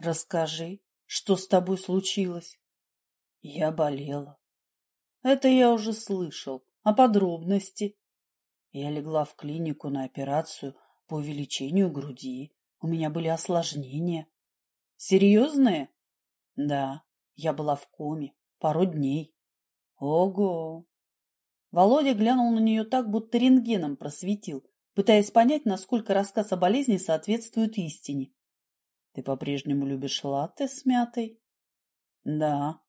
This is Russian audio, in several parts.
Расскажи, что с тобой случилось? Я болела. Это я уже слышал. А подробности? Я легла в клинику на операцию по увеличению груди. У меня были осложнения. Серьезные? Да, я была в коме пару дней. Ого! Володя глянул на нее так, будто рентгеном просветил, пытаясь понять, насколько рассказ о болезни соответствует истине. Ты по-прежнему любишь латте с мятой? Да.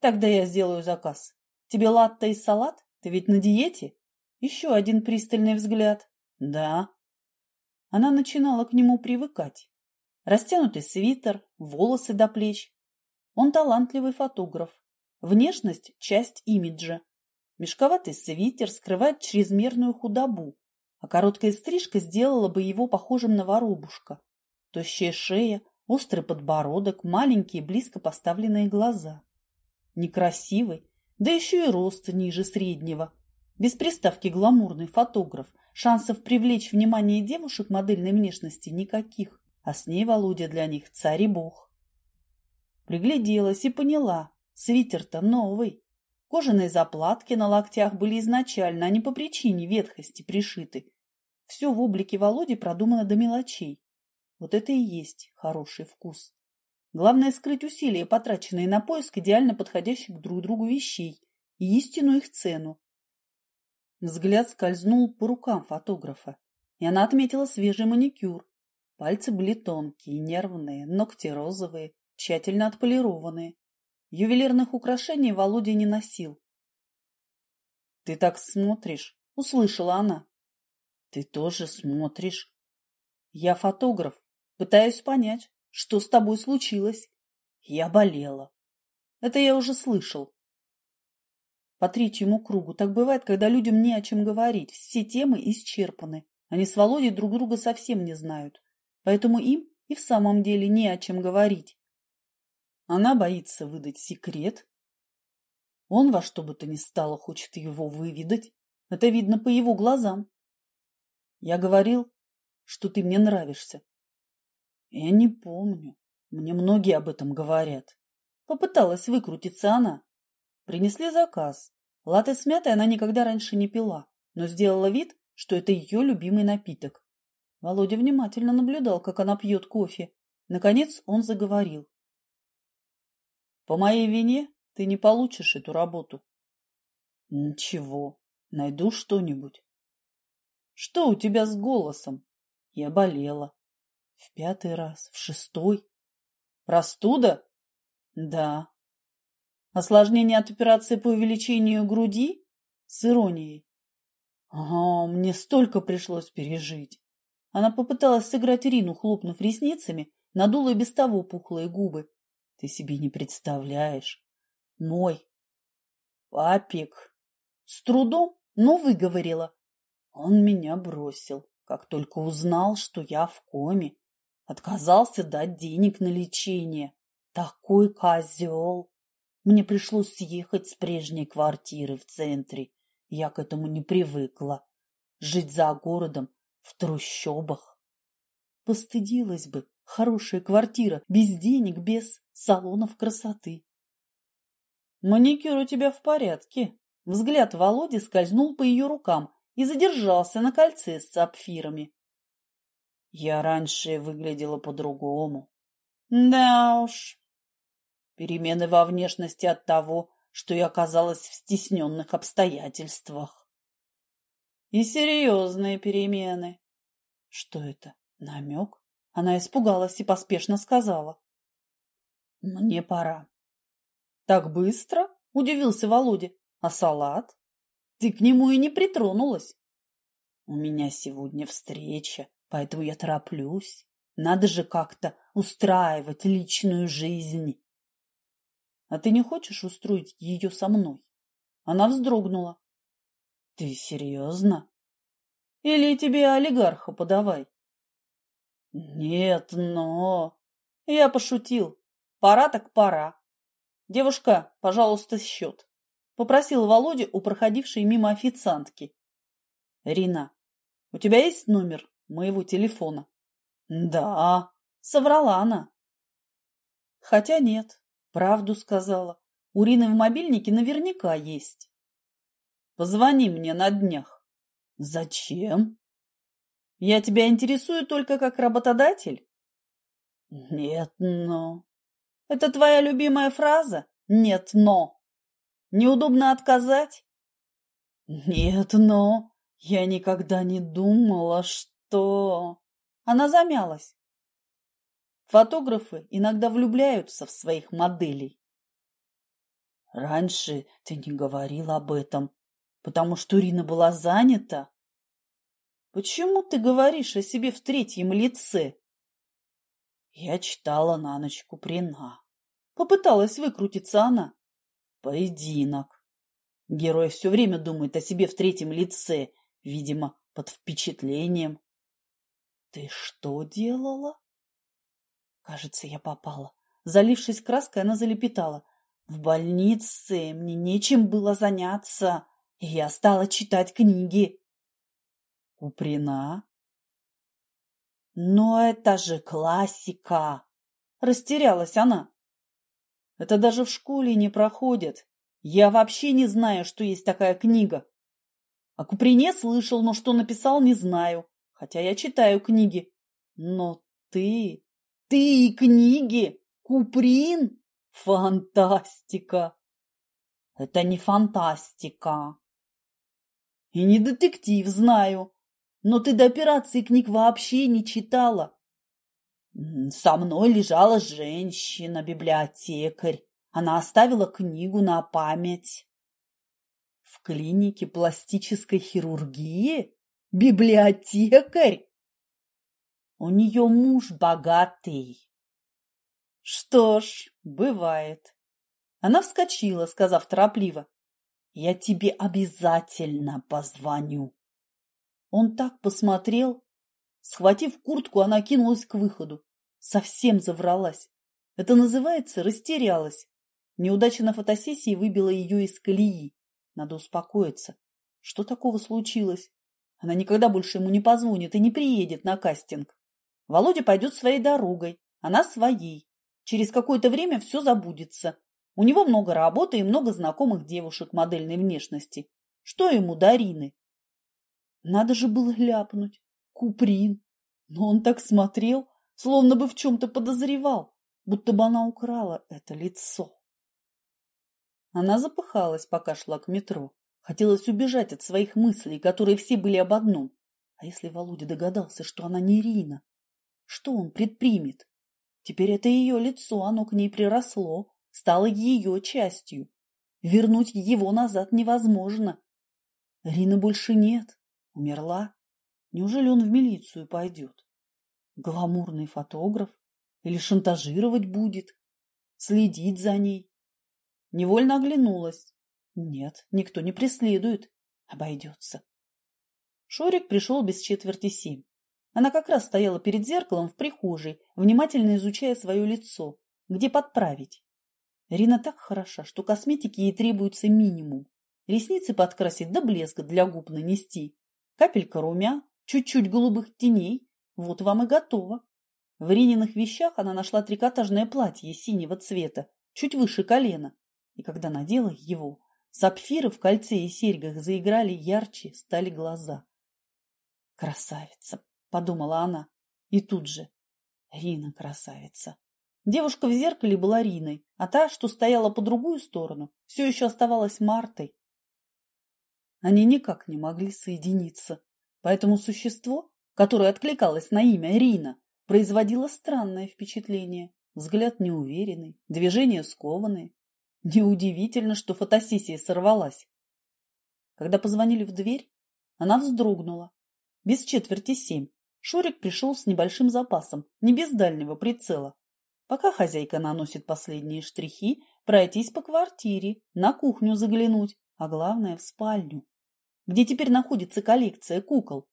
Тогда я сделаю заказ. Тебе латте и салат? Ты ведь на диете? Еще один пристальный взгляд. Да. Она начинала к нему привыкать. Растянутый свитер, волосы до плеч. Он талантливый фотограф. Внешность – часть имиджа. Мешковатый свитер скрывает чрезмерную худобу, а короткая стрижка сделала бы его похожим на воробушка. Тощая шея, острый подбородок, маленькие близко поставленные глаза. Некрасивый, да еще и рост ниже среднего. Без приставки гламурный фотограф. Шансов привлечь внимание девушек модельной внешности никаких. А с ней Володя для них царь и бог. Пригляделась и поняла. Свитер-то новый. Кожаные заплатки на локтях были изначально, а не по причине ветхости пришиты. Все в облике Володи продумано до мелочей. Вот это и есть хороший вкус. Главное скрыть усилия, потраченные на поиск идеально подходящих друг другу вещей и истинную их цену. Взгляд скользнул по рукам фотографа, и она отметила свежий маникюр. Пальцы были тонкие, нервные, ногти розовые, тщательно отполированные. Ювелирных украшений Володя не носил. — Ты так смотришь, — услышала она. — Ты тоже смотришь. Я фотограф, Пытаюсь понять, что с тобой случилось. Я болела. Это я уже слышал. По третьему кругу так бывает, когда людям не о чем говорить. Все темы исчерпаны. Они с Володей друг друга совсем не знают. Поэтому им и в самом деле не о чем говорить. Она боится выдать секрет. Он во что бы то ни стало хочет его выведать. Это видно по его глазам. Я говорил, что ты мне нравишься. Я не помню. Мне многие об этом говорят. Попыталась выкрутиться она. Принесли заказ. Латте с мятой она никогда раньше не пила, но сделала вид, что это ее любимый напиток. Володя внимательно наблюдал, как она пьет кофе. Наконец он заговорил. «По моей вине ты не получишь эту работу». «Ничего, найду что-нибудь». «Что у тебя с голосом?» «Я болела». В пятый раз, в шестой. Простуда? Да. Осложнение от операции по увеличению груди? С иронией. Ага, мне столько пришлось пережить. Она попыталась сыграть Рину, хлопнув ресницами, надула без того пухлые губы. Ты себе не представляешь. Мой. Папик. С трудом, но выговорила. Он меня бросил, как только узнал, что я в коме. Отказался дать денег на лечение. Такой козел! Мне пришлось съехать с прежней квартиры в центре. Я к этому не привыкла. Жить за городом, в трущобах. Постыдилась бы. Хорошая квартира, без денег, без салонов красоты. Маникюр у тебя в порядке. Взгляд Володи скользнул по ее рукам и задержался на кольце с сапфирами. Я раньше выглядела по-другому. Да уж. Перемены во внешности от того, что я оказалась в стесненных обстоятельствах. И серьезные перемены. Что это? Намек? Она испугалась и поспешно сказала. Мне пора. Так быстро? Удивился Володя. А салат? Ты к нему и не притронулась. У меня сегодня встреча Поэтому я тороплюсь. Надо же как-то устраивать личную жизнь. А ты не хочешь устроить ее со мной? Она вздрогнула. Ты серьезно? Или тебе олигарха подавай? Нет, но... Я пошутил. Пора так пора. Девушка, пожалуйста, счет. Попросил Володя у проходившей мимо официантки. Рина, у тебя есть номер моего телефона. Да, соврала она. Хотя нет, правду сказала. У Рины в мобильнике наверняка есть. Позвони мне на днях. Зачем? Я тебя интересую только как работодатель? Нет, но... Это твоя любимая фраза? Нет, но. Неудобно отказать? Нет, но. Я никогда не думала, что... Она замялась. Фотографы иногда влюбляются в своих моделей. Раньше ты не говорил об этом, потому что Рина была занята. Почему ты говоришь о себе в третьем лице? Я читала на ночь Куприна. Попыталась выкрутиться она. Поединок. Герой все время думает о себе в третьем лице, видимо, под впечатлением. Ты что делала? Кажется, я попала. Залившись краской, она залепетала. В больнице мне нечем было заняться, и я стала читать книги. Куприна? Но это же классика! Растерялась она. Это даже в школе не проходит. Я вообще не знаю, что есть такая книга. О Куприне слышал, но что написал, не знаю. Хотя я читаю книги. Но ты... Ты и книги! Куприн? Фантастика! Это не фантастика. И не детектив, знаю. Но ты до операции книг вообще не читала. Со мной лежала женщина, библиотекарь. Она оставила книгу на память. В клинике пластической хирургии? Библиотекарь? У нее муж богатый. Что ж, бывает. Она вскочила, сказав торопливо. Я тебе обязательно позвоню. Он так посмотрел. Схватив куртку, она кинулась к выходу. Совсем завралась. Это называется растерялась. Неудача на фотосессии выбила ее из колеи. Надо успокоиться. Что такого случилось? Она никогда больше ему не позвонит и не приедет на кастинг. Володя пойдет своей дорогой, она своей. Через какое-то время все забудется. У него много работы и много знакомых девушек модельной внешности. Что ему до Рины? Надо же было ляпнуть. Куприн. Но он так смотрел, словно бы в чем-то подозревал, будто бы она украла это лицо. Она запыхалась, пока шла к метро. Хотелось убежать от своих мыслей, которые все были об одном. А если Володя догадался, что она не Рина? Что он предпримет? Теперь это ее лицо, оно к ней приросло, стало ее частью. Вернуть его назад невозможно. Рины больше нет, умерла. Неужели он в милицию пойдет? Гламурный фотограф? Или шантажировать будет? Следить за ней? Невольно оглянулась. Нет, никто не преследует. Обойдется. Шурик пришел без четверти семь. Она как раз стояла перед зеркалом в прихожей, внимательно изучая свое лицо, где подправить. Рина так хороша, что косметики ей требуется минимум. Ресницы подкрасить до блеска для губ нанести. Капелька румя, чуть-чуть голубых теней. Вот вам и готово. В Рининых вещах она нашла трикотажное платье синего цвета, чуть выше колена. И когда надела его, сапфиры в кольце и серьгах заиграли ярче, стали глаза. Красавица, – подумала она. И тут же. Рина красавица. Девушка в зеркале была Риной, а та, что стояла по другую сторону, все еще оставалась Мартой. Они никак не могли соединиться, поэтому существо, которое откликалось на имя Рина, производило странное впечатление. Взгляд неуверенный, движения скованные. Неудивительно, что фотосессия сорвалась. Когда позвонили в дверь, она вздрогнула. Без четверти семь. Шурик пришел с небольшим запасом, не без дальнего прицела. Пока хозяйка наносит последние штрихи, пройтись по квартире, на кухню заглянуть, а главное в спальню, где теперь находится коллекция кукол.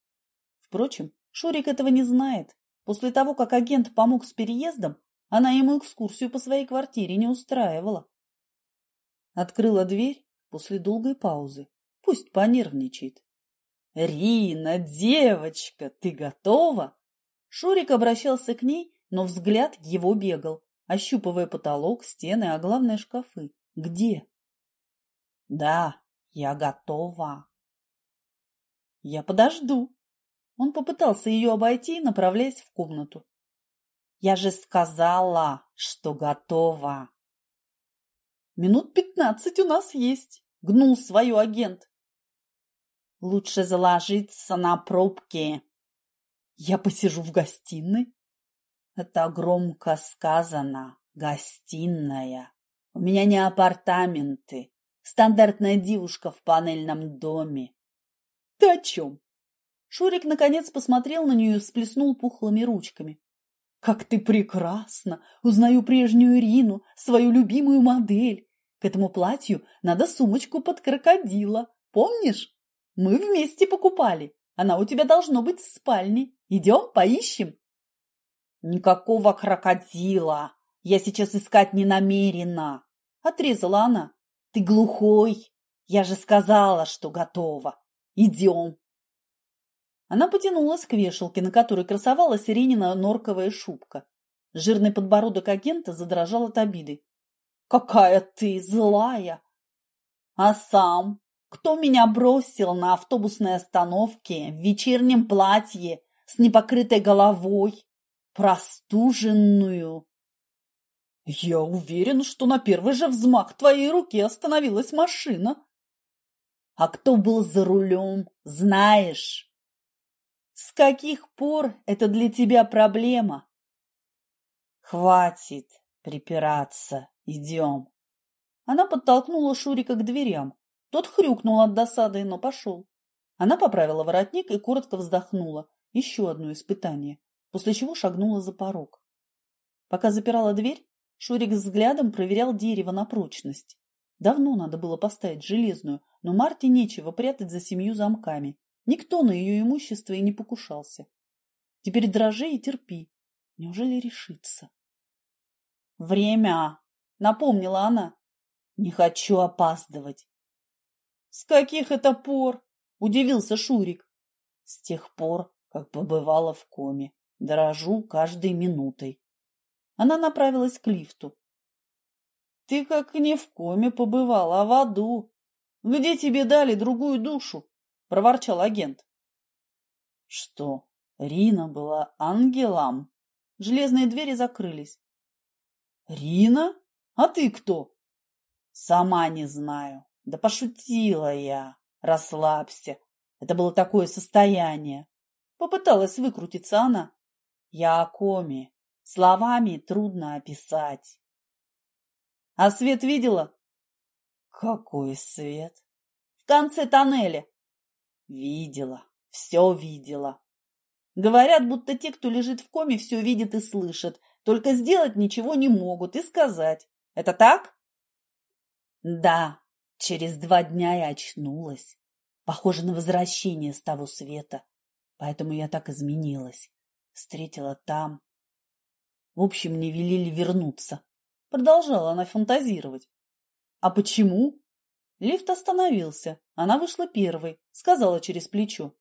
Впрочем, Шурик этого не знает. После того, как агент помог с переездом, она ему экскурсию по своей квартире не устраивала. Открыла дверь после долгой паузы. Пусть понервничает. «Рина, девочка, ты готова?» Шурик обращался к ней, но взгляд его бегал. ощупывая потолок, стены, а главное шкафы. Где? Да, я готова. Я подожду. Он попытался ее обойти, направляясь в комнату. Я же сказала, что готова. Минут пятнадцать у нас есть, гнул свою агент. Лучше заложиться на пробки. Я посижу в гостиной. Это громко сказано. Гостиная. У меня не апартаменты. Стандартная девушка в панельном доме. Ты о чем? Шурик наконец посмотрел на нее и всплеснул пухлыми ручками. Как ты прекрасна! Узнаю прежнюю Ирину, свою любимую модель. К этому платью надо сумочку под крокодила. Помнишь? Мы вместе покупали. Она у тебя должно быть в спальне. Идем, поищем. Никакого крокодила. Я сейчас искать не намерена. Отрезала она. Ты глухой. Я же сказала, что готова. Идем. Она потянулась к вешалке, на которой красовалась Иринина норковая шубка. Жирный подбородок агента задрожал от обиды. «Какая ты злая!» «А сам кто меня бросил на автобусной остановке в вечернем платье с непокрытой головой, простуженную? Я уверен, что на первый же взмах твоей руки остановилась машина. А кто был за рулем, знаешь? С каких пор это для тебя проблема? Хватит припираться, идем. Она подтолкнула Шурика к дверям, тот хрюкнул от досады, но пошел. Она поправила воротник и коротко вздохнула. Еще одно испытание, после чего шагнула за порог. Пока запирала дверь, Шурик взглядом проверял дерево на прочность. Давно надо было поставить железную, но Марте нечего прятать за семью замками. Никто на ее имущество и не покушался. Теперь дрожи и терпи. Неужели решится? «Время!» — напомнила она. «Не хочу опаздывать. С каких это пор? Удивился Шурик. С тех пор, как побывала в коме. Дорожу каждой минутой. Она направилась к лифту. Ты как не в коме побывала, а в аду. Где тебе дали другую душу? Проворчал агент. Что, Рина была ангелом? Железные двери закрылись. Рина? А ты кто? Сама не знаю. Да пошутила я. Расслабься. Это было такое состояние. Попыталась выкрутиться она. Я о коме. Словами трудно описать. А свет видела? Какой свет? В конце тоннеля. Видела. Все видела. Говорят, будто те, кто лежит в коме, все видят и слышат, только сделать ничего не могут и сказать. Это так? Да, Через два дня я очнулась. Похоже на возвращение с того света. Поэтому я так изменилась. Встретила там. В общем, мне велели вернуться. Продолжала она фантазировать. А почему? Лифт остановился. Она вышла первой. Сказала через плечо.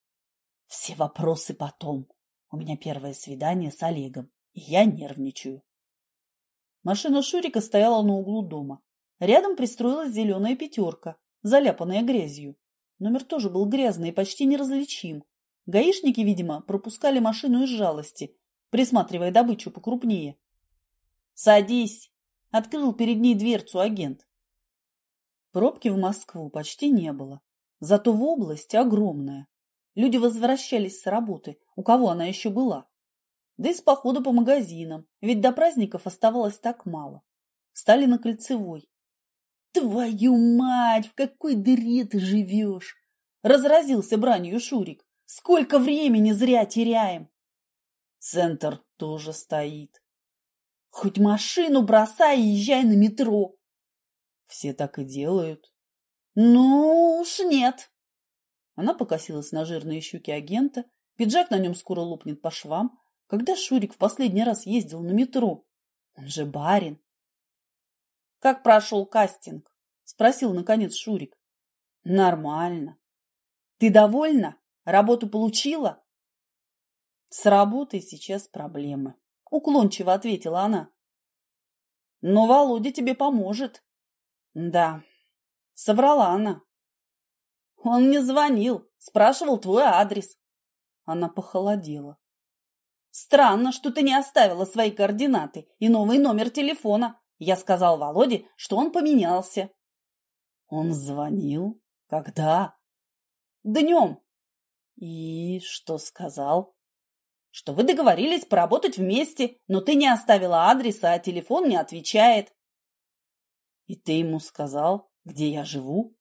Все вопросы потом. У меня первое свидание с Олегом. И я нервничаю. Машина Шурика стояла на углу дома. Рядом пристроилась зеленая пятерка, заляпанная грязью. Номер тоже был грязный и почти неразличим. Гаишники, видимо, пропускали машину из жалости, присматривая добычу покрупнее. «Садись!» — открыл перед ней дверцу агент. Пробки в Москву почти не было, зато в области огромная. Люди возвращались с работы, у кого она еще была. Да и с похода по магазинам, ведь до праздников оставалось так мало. Стали на Кольцевой, «Твою мать, в какой дыре ты живешь?» Разразился бранью Шурик. «Сколько времени зря теряем!» Центр тоже стоит. Хоть машину бросай и езжай на метро. Все так и делают. Ну уж нет. Она покосилась на жирные щуки агента. Пиджак на нем скоро лопнет по швам. Когда Шурик в последний раз ездил на метро? Он же барин. Как прошел кастинг? Спросил, наконец, Шурик. Нормально. Ты довольна? Работу получила? С работой сейчас проблемы. Уклончиво ответила она. Но Володя тебе поможет. Да, соврала она. Он мне звонил, спрашивал твой адрес. Она похолодела. Странно, что ты не оставила свои координаты и новый номер телефона. Я сказал Володе, что он поменялся. Он звонил? Когда? Днем. И что сказал? Что вы договорились поработать вместе, но ты не оставила адреса, а телефон не отвечает. И ты ему сказал, где я живу?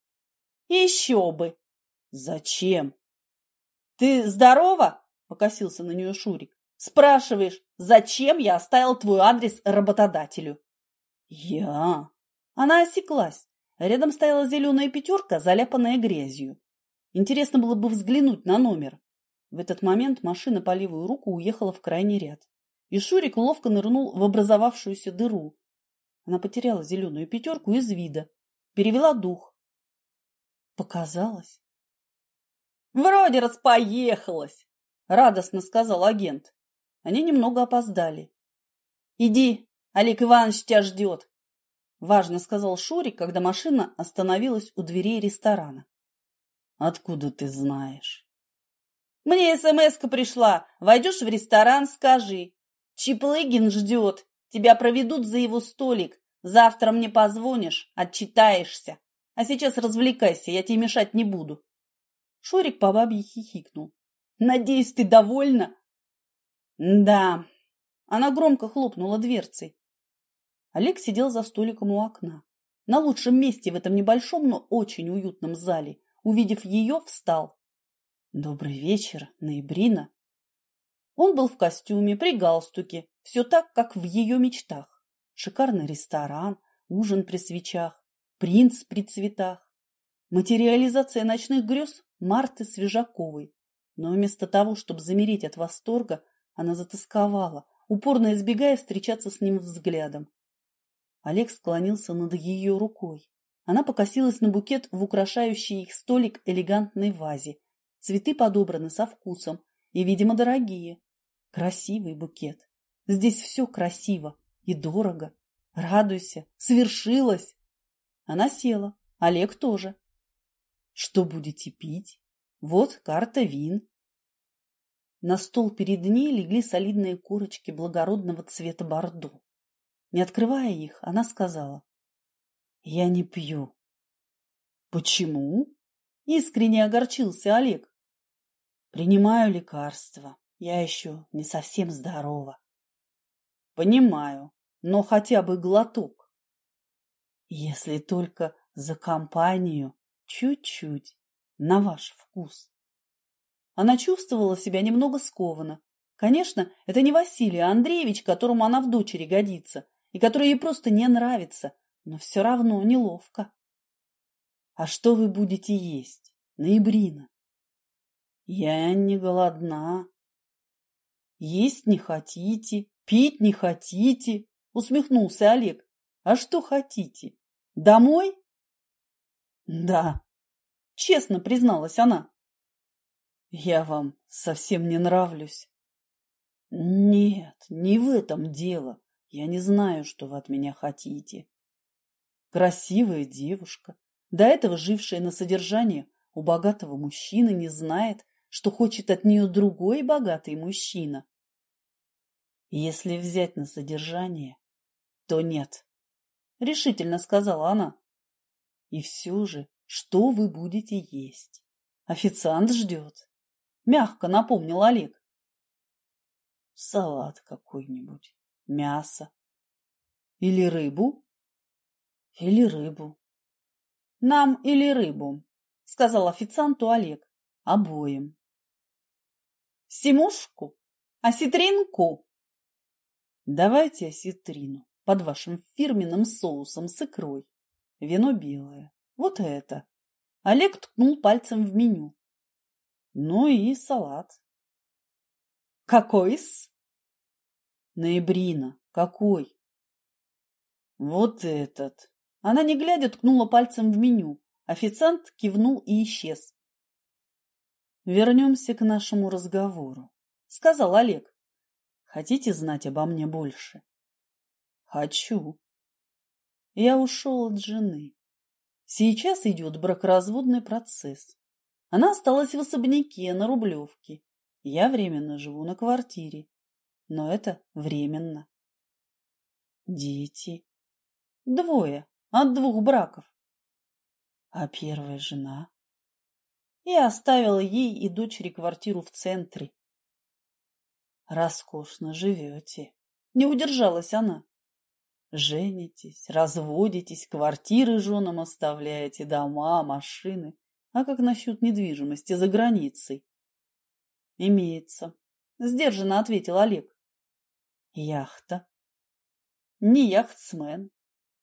Еще бы. Зачем? Ты здорова? Покосился на нее Шурик. Спрашиваешь, зачем я оставил твой адрес работодателю? Я? Она осеклась. Рядом стояла зеленая пятерка, заляпанная грязью. Интересно было бы взглянуть на номер. В этот момент машина по левую руку уехала в крайний ряд. И Шурик ловко нырнул в образовавшуюся дыру. Она потеряла зеленую пятерку из вида. Перевела дух. Показалось. «Вроде распоехалась!» — радостно сказал агент. Они немного опоздали. «Иди, Олег Иванович тебя ждет!» — важно сказал Шурик, когда машина остановилась у дверей ресторана. «Откуда ты знаешь?» «Мне смс пришла. Войдешь в ресторан, скажи. Чиплыгин ждет. Тебя проведут за его столик. Завтра мне позвонишь, отчитаешься. А сейчас развлекайся, я тебе мешать не буду». Шурик по бабье хихикнул. «Надеюсь, ты довольна?» «Да». Она громко хлопнула дверцей. Олег сидел за столиком у окна. На лучшем месте в этом небольшом, но очень уютном зале. Увидев ее, встал. «Добрый вечер, Ноябрина». Он был в костюме, при галстуке, все так, как в ее мечтах. Шикарный ресторан, ужин при свечах, принц при цветах. Материализация ночных грез Марты Свежаковой. Но вместо того, чтобы замереть от восторга, она затасковала, упорно избегая встречаться с ним взглядом. Олег склонился над ее рукой. Она покосилась на букет в украшающий их столик элегантной вазе. Цветы подобраны со вкусом и, видимо, дорогие. Красивый букет. Здесь все красиво и дорого. Радуйся, свершилось. Она села, Олег тоже. Что будете пить? Вот карта вин. На стол перед ней легли солидные корочки благородного цвета бордо. Не открывая их, она сказала. «Я не пью». «Почему?» – искренне огорчился Олег. «Принимаю лекарства. Я еще не совсем здорова». «Понимаю, но хотя бы глоток». «Если только за компанию, чуть-чуть, на ваш вкус». Она чувствовала себя немного скованно. Конечно, это не Василий Андреевич, которому она в дочери годится, и который ей просто не нравится, но все равно неловко. А что вы будете есть, ноябрина? Я не голодна. Есть не хотите, пить не хотите, усмехнулся Олег. А что хотите? Домой? Да, честно призналась она. Я вам совсем не нравлюсь. Нет, не в этом дело. Я не знаю, что вы от меня хотите. Красивая девушка, до этого жившая на содержании у богатого мужчины, не знает, что хочет от нее другой богатый мужчина. Если взять на содержание, то нет, решительно сказала она. И все же, что вы будете есть? Официант ждет. Мягко напомнил Олег. Салат какой-нибудь мясо. Или рыбу? Или рыбу. Нам или рыбу, сказал официанту Олег. Обоим. Симушку? Осетринку? Давайте осетрину под вашим фирменным соусом с икрой. Вино белое. Вот это. Олег ткнул пальцем в меню. Ну и салат. Какой-с? Ноябрина. Какой? Вот этот. Она, не глядя, ткнула пальцем в меню. Официант кивнул и исчез. Вернемся к нашему разговору, сказал Олег. Хотите знать обо мне больше? Хочу. Я ушел от жены. Сейчас идет бракоразводный процесс. Она осталась в особняке на Рублевке. Я временно живу на квартире. Но это временно. Дети. Двое. От двух браков. А первая жена? Я оставила ей и дочери квартиру в центре. Роскошно живете. Не удержалась она. Женитесь, разводитесь, квартиры женам оставляете, дома, машины. А как насчет недвижимости за границей? Имеется. Сдержанно ответил Олег. Яхта. Не яхтсмен,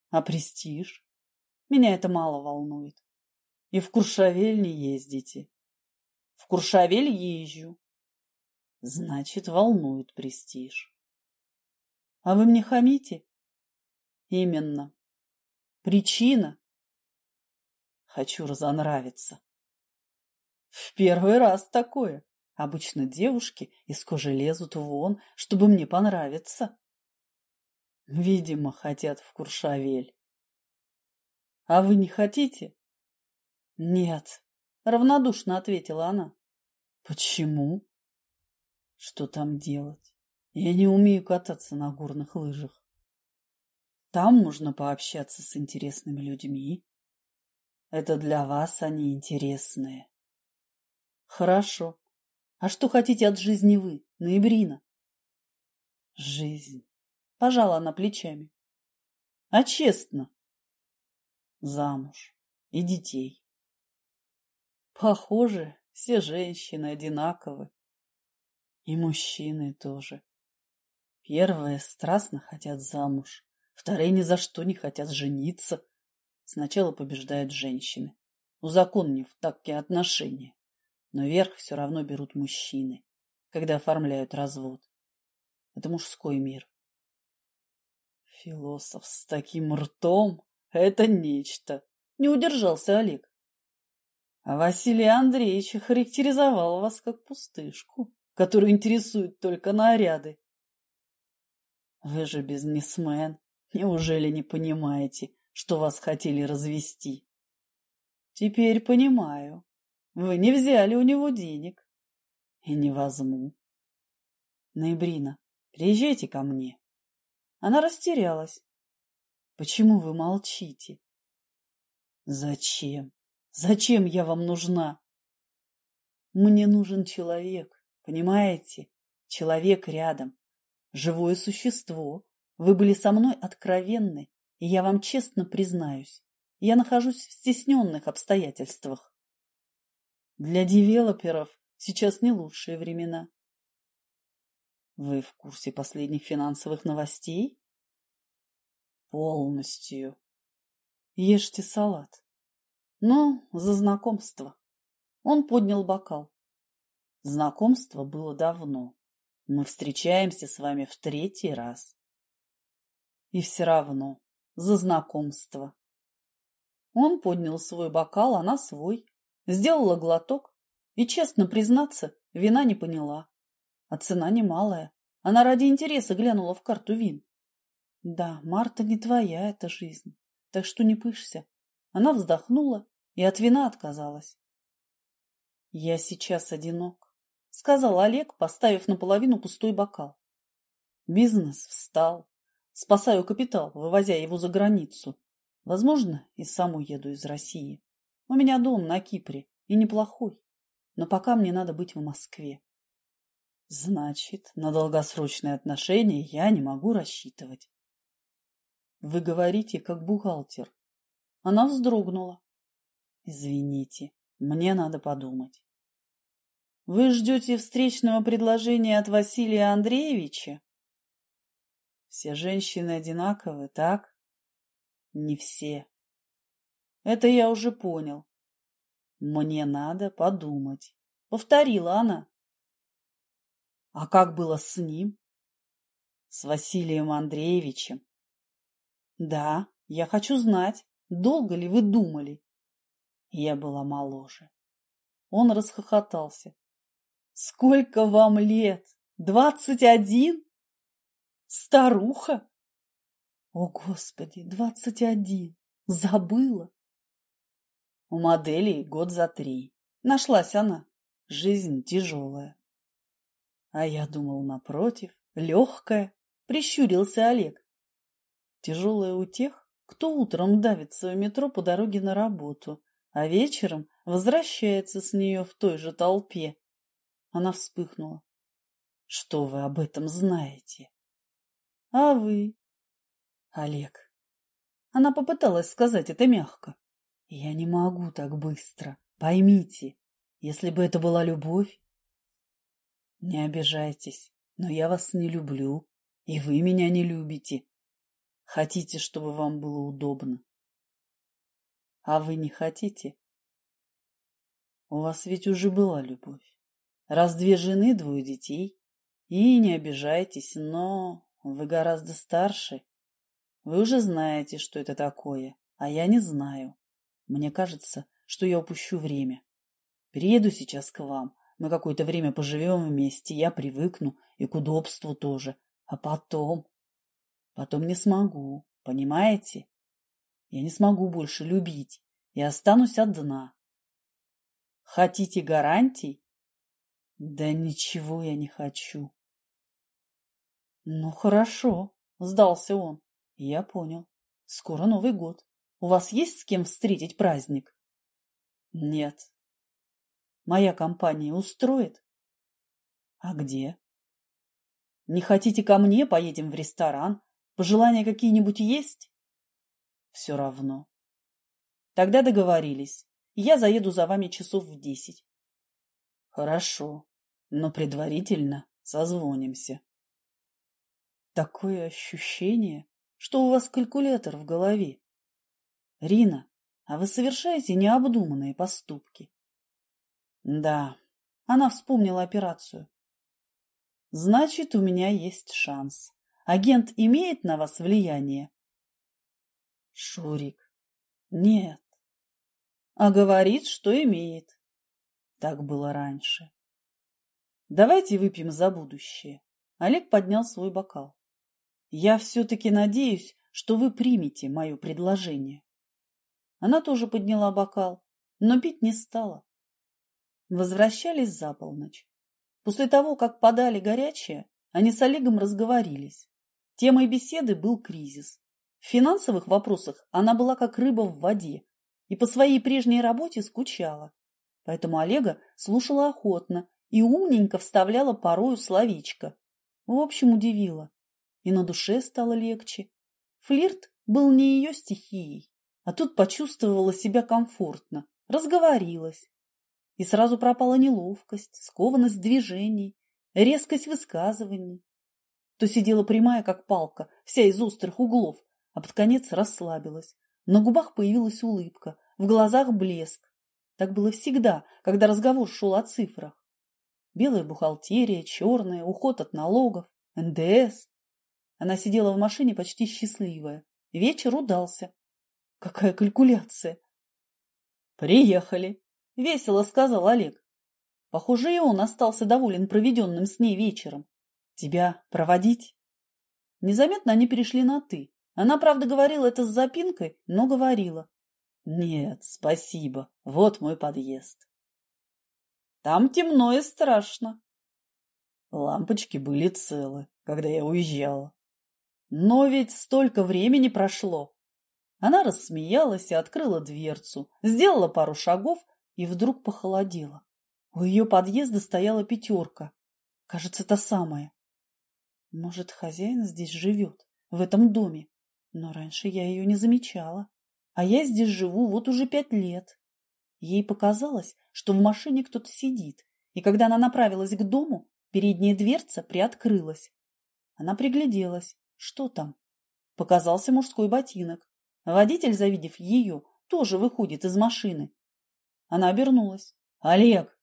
а престиж. Меня это мало волнует. И в Куршавель не ездите. В Куршавель езжу. Значит, волнует престиж. А вы мне хамите? Именно. Причина? Хочу разонравиться. В первый раз такое. Обычно девушки из кожи лезут вон, чтобы мне понравиться. Видимо, хотят в Куршавель. А вы не хотите? Нет, равнодушно ответила она. Почему? Что там делать? Я не умею кататься на горных лыжах. Там можно пообщаться с интересными людьми. Это для вас они интересные. Хорошо. А что хотите от жизни вы, ноябрина? Жизнь. Пожала она плечами. А честно? Замуж. И детей. Похоже, все женщины одинаковы. И мужчины тоже. Первые страстно хотят замуж, Вторые ни за что не хотят жениться. Сначала побеждают женщины. Узаконив такие отношения. Но верх все равно берут мужчины, когда оформляют развод. Это мужской мир. Философ с таким ртом — это нечто. Не удержался Олег. А Василий Андреевич характеризовал вас как пустышку, которую интересуют только наряды. Вы же бизнесмен, Неужели не понимаете, что вас хотели развести? Теперь понимаю. Вы не взяли у него денег. И не возьму. Ноябрина, приезжайте ко мне. Она растерялась. Почему вы молчите? Зачем? Зачем я вам нужна? Мне нужен человек, понимаете? Человек рядом. Живое существо, вы были со мной откровенны, я вам честно признаюсь, я нахожусь в стесненных обстоятельствах. Для девелоперов сейчас не лучшие времена. Вы в курсе последних финансовых новостей? Полностью. Ешьте салат. Ну, за знакомство. Он поднял бокал. Знакомство было давно. Мы встречаемся с вами в третий раз. И все равно. За знакомство. Он поднял свой бокал, она свой. Сделала глоток. И, честно признаться, вина не поняла. А цена немалая. Она ради интереса глянула в карту вин. Да, Марта не твоя эта жизнь. Так что не пышься. Она вздохнула и от вина отказалась. Я сейчас одинок, сказал Олег, поставив наполовину пустой бокал. Бизнес встал. Спасаю капитал, вывозя его за границу. Возможно, и сам уеду из России. У меня дом на Кипре, и неплохой. Но пока мне надо быть в Москве. Значит, на долгосрочные отношения я не могу рассчитывать. Вы говорите, как бухгалтер. Она вздрогнула. Извините, мне надо подумать. Вы ждете встречного предложения от Василия Андреевича? Все женщины одинаковы, так? Не все. Это я уже понял. Мне надо подумать. Повторила она. А как было с ним? С Василием Андреевичем. Да, я хочу знать, долго ли вы думали? Я была моложе. Он расхохотался. Сколько вам лет? Двадцать один? Старуха? О, Господи, двадцать один! Забыла! У модели год за три. Нашлась она. Жизнь тяжелая. А я думал, напротив, легкая, прищурился Олег. Тяжелая у тех, кто утром давится в метро по дороге на работу, а вечером возвращается с нее в той же толпе. Она вспыхнула. Что вы об этом знаете? А вы? Олег. Она попыталась сказать это мягко. Я не могу так быстро. Поймите, если бы это была любовь... Не обижайтесь, но я вас не люблю, и вы меня не любите. Хотите, чтобы вам было удобно. А вы не хотите? У вас ведь уже была любовь. Раз две жены, двое детей. И не обижайтесь, но вы гораздо старше. Вы уже знаете, что это такое, а я не знаю. Мне кажется, что я упущу время. Приеду сейчас к вам. Мы какое-то время поживем вместе, я привыкну и к удобству тоже. А потом... Потом не смогу, понимаете? Я не смогу больше любить и останусь одна. Хотите гарантий? Да ничего я не хочу. Ну, хорошо, сдался он. Я понял. Скоро Новый год. У вас есть с кем встретить праздник? Нет. Моя компания устроит? А где? Не хотите ко мне? Поедем в ресторан. Пожелания какие-нибудь есть? Все равно. Тогда договорились. Я заеду за вами часов в десять. Хорошо, но предварительно созвонимся. Такое ощущение, что у вас калькулятор в голове. Рина, а вы совершаете необдуманные поступки. Да, она вспомнила операцию. Значит, у меня есть шанс. Агент имеет на вас влияние? Шурик. Нет. А говорит, что имеет. Так было раньше. Давайте выпьем за будущее. Олег поднял свой бокал. Я все-таки надеюсь, что вы примете мое предложение. Она тоже подняла бокал, но пить не стала. Возвращались за полночь. После того, как подали горячее, они с Олегом разговорились. Темой беседы был кризис. В финансовых вопросах она была как рыба в воде и по своей прежней работе скучала. Поэтому Олега слушала охотно и умненько вставляла порою словечко. В общем, удивила и на душе стало легче. Флирт был не ее стихией, а тут почувствовала себя комфортно, разговорилась. И сразу пропала неловкость, скованность движений, резкость высказываний. То сидела прямая, как палка, вся из острых углов, а под конец расслабилась. На губах появилась улыбка, в глазах блеск. Так было всегда, когда разговор шел о цифрах. Белая бухгалтерия, черная, уход от налогов, НДС. Она сидела в машине почти счастливая. Вечер удался. Какая калькуляция! Приехали, весело сказал Олег. Похоже, и он остался доволен проведенным с ней вечером. Тебя проводить? Незаметно они перешли на «ты». Она, правда, говорила это с запинкой, но говорила. Нет, спасибо. Вот мой подъезд. Там темно и страшно. Лампочки были целы, когда я уезжала. Но ведь столько времени прошло. Она рассмеялась и открыла дверцу, сделала пару шагов и вдруг похолодела. У ее подъезда стояла пятерка. Кажется, та самая. Может, хозяин здесь живет, в этом доме. Но раньше я ее не замечала. А я здесь живу вот уже пять лет. Ей показалось, что в машине кто-то сидит, и когда она направилась к дому, передняя дверца приоткрылась. Она пригляделась. Что там? Показался мужской ботинок. Водитель, завидев ее, тоже выходит из машины. Она обернулась. «Олег!»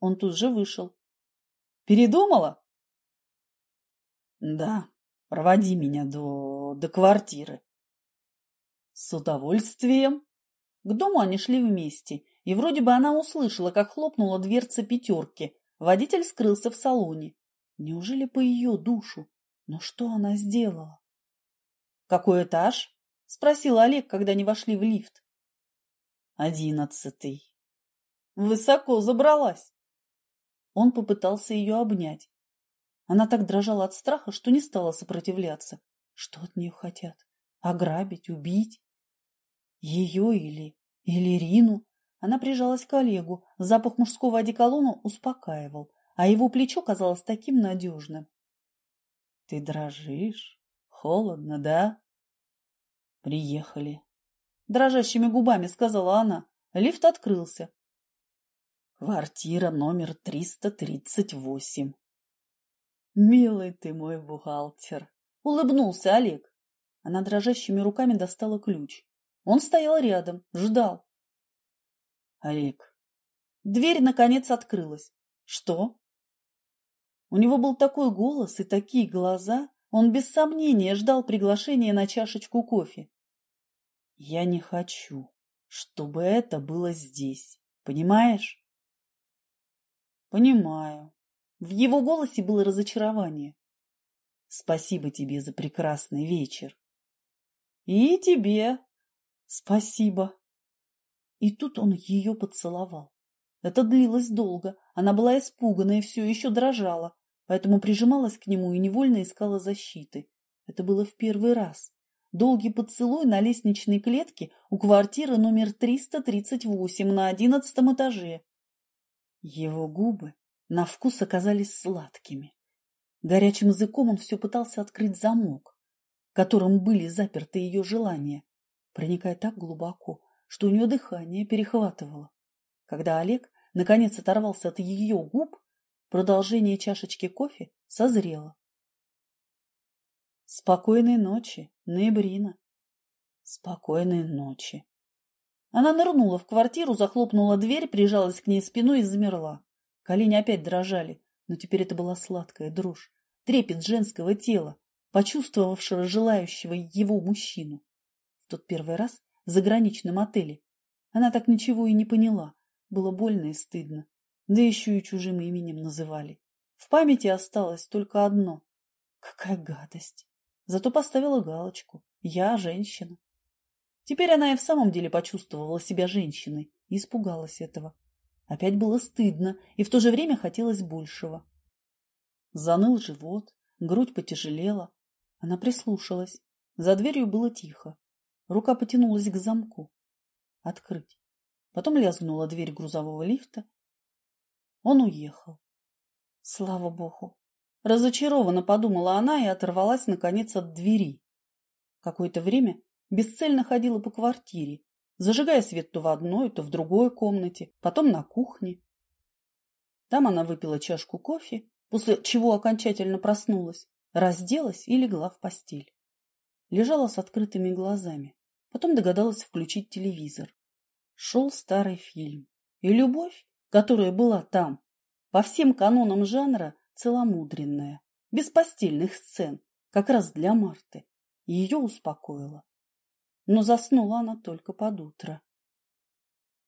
Он тут же вышел. «Передумала?» «Да, проводи меня до... до квартиры». «С удовольствием». К дому они шли вместе, и вроде бы она услышала, как хлопнула дверца пятерки. Водитель скрылся в салоне. Неужели по ее душу? Но что она сделала? Какой этаж? Спросил Олег, когда они вошли в лифт. Одиннадцатый. Высоко забралась. Он попытался ее обнять. Она так дрожала от страха, что не стала сопротивляться. Что от нее хотят? Ограбить, убить? Ее или... или Рину? Она прижалась к Олегу. Запах мужского одеколона успокаивал, а его плечо казалось таким надежным. — Ты дрожишь? Холодно, да? Приехали. Дрожащими губами сказала она. Лифт открылся. Квартира номер 338. Милый ты мой бухгалтер. Улыбнулся Олег. Она дрожащими руками достала ключ. Он стоял рядом, ждал. Олег. Дверь, наконец, открылась. Что? У него был такой голос и такие глаза. Он без сомнения ждал приглашения на чашечку кофе. Я не хочу, чтобы это было здесь. Понимаешь? Понимаю. В его голосе было разочарование. Спасибо тебе за прекрасный вечер. И тебе. Спасибо. И тут он ее поцеловал. Это длилось долго. Она была испугана и все еще дрожала, поэтому прижималась к нему и невольно искала защиты. Это было в первый раз. Долгий поцелуй на лестничной клетке у квартиры номер 338 на одиннадцатом этаже. Его губы на вкус оказались сладкими. Горячим языком он все пытался открыть замок, которым были заперты ее желания, проникая так глубоко, что у нее дыхание перехватывало. Когда Олег наконец оторвался от ее губ, продолжение чашечки кофе созрело. Спокойной ночи, Ноябрина. Спокойной ночи. Она нырнула в квартиру, захлопнула дверь, прижалась к ней спиной и замерла. Колени опять дрожали, но теперь это была сладкая дрожь, трепет женского тела, почувствовавшего желающего его мужчину. В тот первый раз в заграничном отеле она так ничего и не поняла, было больно и стыдно, да еще и чужим именем называли. В памяти осталось только одно. Какая гадость! Зато поставила галочку. Я женщина. Теперь она и в самом деле почувствовала себя женщиной и испугалась этого. Опять было стыдно, и в то же время хотелось большего. Заныл живот, грудь потяжелела. Она прислушалась. За дверью было тихо. Рука потянулась к замку. Открыть. Потом лязгнула дверь грузового лифта. Он уехал. Слава богу. Разочарованно подумала она и оторвалась, наконец, от двери. Какое-то время бесцельно ходила по квартире, зажигая свет то в одной, то в другой комнате, потом на кухне. Там она выпила чашку кофе, после чего окончательно проснулась, разделась и легла в постель. Лежала с открытыми глазами, потом догадалась включить телевизор. Шел старый фильм, и любовь, которая была там, по всем канонам жанра, целомудренная, без постельных сцен, как раз для Марты, ее успокоила. Но заснула она только под утро.